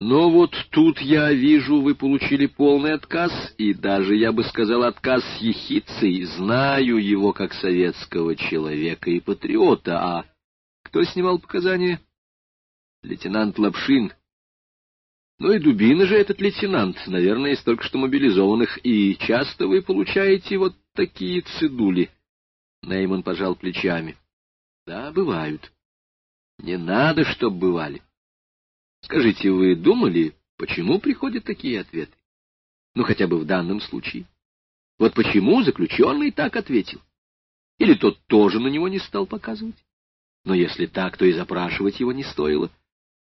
Но вот тут я вижу, вы получили полный отказ, и даже, я бы сказал, отказ с ехицей. Знаю его как советского человека и патриота. А кто снимал показания? Лейтенант Лапшин. Ну и Дубина же этот лейтенант, наверное, из только что мобилизованных. И часто вы получаете вот такие цедули. Нейман пожал плечами. Да, бывают. Не надо, чтоб бывали. Скажите, вы думали, почему приходят такие ответы? Ну, хотя бы в данном случае. Вот почему заключенный так ответил? Или тот тоже на него не стал показывать? Но если так, то и запрашивать его не стоило.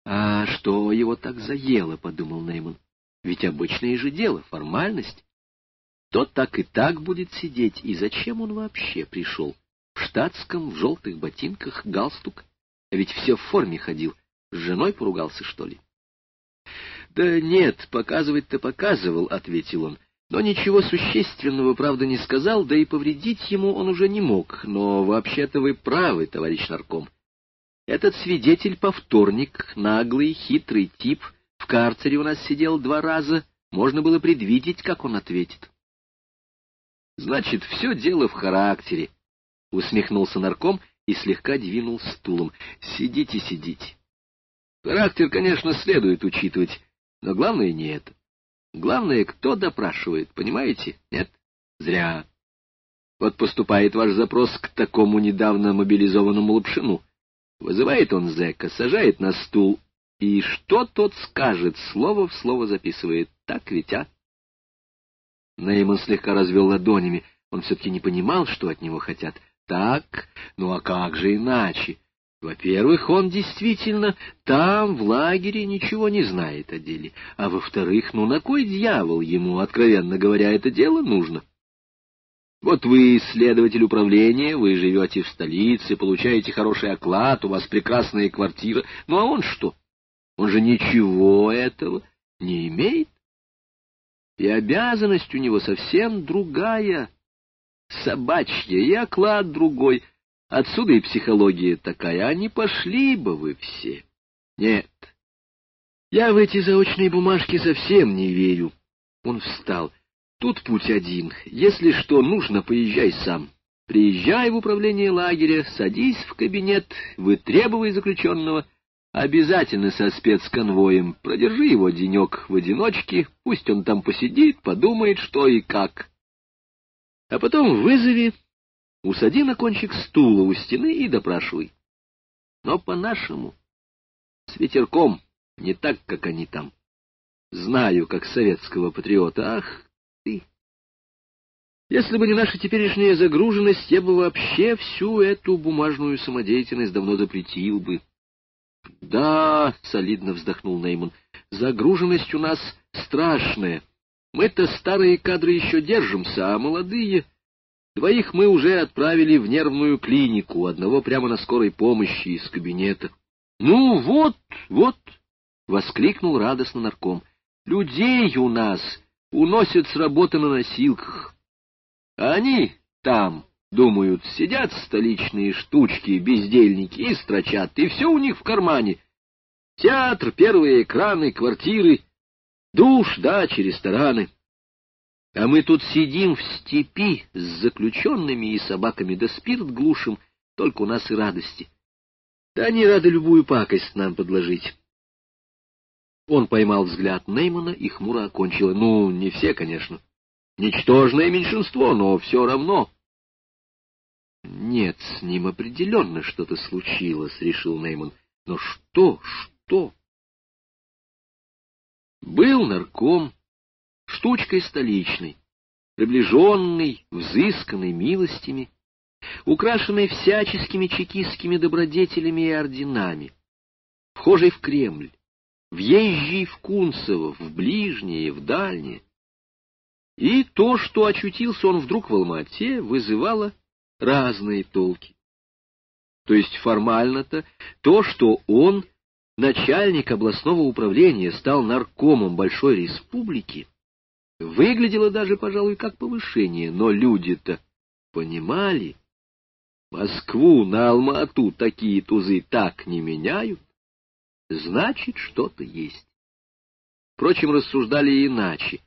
А что его так заело, — подумал Нейман. Ведь обычное же дело, формальность. Тот так и так будет сидеть, и зачем он вообще пришел? В штатском, в желтых ботинках, галстук. А ведь все в форме ходил. С женой поругался, что ли? — Да нет, показывать-то показывал, — ответил он. Но ничего существенного, правда, не сказал, да и повредить ему он уже не мог. Но вообще-то вы правы, товарищ нарком. Этот свидетель — повторник, наглый, хитрый тип. В карцере у нас сидел два раза. Можно было предвидеть, как он ответит. — Значит, все дело в характере, — усмехнулся нарком и слегка двинул стулом. — Сидите, сидите. Характер, конечно, следует учитывать, но главное не это. Главное, кто допрашивает, понимаете? Нет? Зря. Вот поступает ваш запрос к такому недавно мобилизованному Лапшину. Вызывает он зэка, сажает на стул, и что тот скажет, слово в слово записывает. Так ведь, а? Нейман слегка развел ладонями. Он все-таки не понимал, что от него хотят. Так, ну а как же иначе? Во-первых, он действительно там, в лагере, ничего не знает о деле, а во-вторых, ну на кой дьявол ему, откровенно говоря, это дело нужно? Вот вы следователь управления, вы живете в столице, получаете хороший оклад, у вас прекрасная квартира, ну а он что? Он же ничего этого не имеет. И обязанность у него совсем другая, собачья, и оклад другой — Отсюда и психология такая, а не пошли бы вы все. Нет, я в эти заочные бумажки совсем не верю. Он встал. Тут путь один. Если что нужно, поезжай сам. Приезжай в управление лагеря, садись в кабинет, вытребуй заключенного. Обязательно со спецконвоем. Продержи его денек в одиночке, пусть он там посидит, подумает, что и как. А потом вызови усади на кончик стула у стены и допрашивай. Но по-нашему, с ветерком, не так, как они там. Знаю, как советского патриота. Ах ты! Если бы не наша теперешняя загруженность, я бы вообще всю эту бумажную самодеятельность давно запретил бы. — Да, — солидно вздохнул Нейман, — загруженность у нас страшная. Мы-то старые кадры еще держимся, а молодые... Двоих мы уже отправили в нервную клинику, одного прямо на скорой помощи из кабинета. — Ну вот, вот! — воскликнул радостно нарком. — Людей у нас уносят с работы на носилках. Они там, думают, сидят столичные штучки, бездельники, и строчат, и все у них в кармане. Театр, первые экраны, квартиры, душ, дачи, рестораны. А мы тут сидим в степи с заключенными и собаками, да спирт глушим, только у нас и радости. Да они рады любую пакость нам подложить. Он поймал взгляд Неймана и хмуро окончил. Ну, не все, конечно. Ничтожное меньшинство, но все равно. Нет, с ним определенно что-то случилось, — решил Нейман. Но что, что? Был нарком, штучкой столичной, приближенной, взысканной милостями, украшенной всяческими чекистскими добродетелями и орденами, вхожей в Кремль, въезжей в Кунцево, в ближнее, в дальнее. И то, что очутился он вдруг в Алмате, вызывало разные толки. То есть формально-то то, что он, начальник областного управления, стал наркомом Большой Республики, Выглядело даже, пожалуй, как повышение, но люди-то понимали. Москву на Алмату такие тузы так не меняют. Значит, что-то есть. впрочем, рассуждали иначе.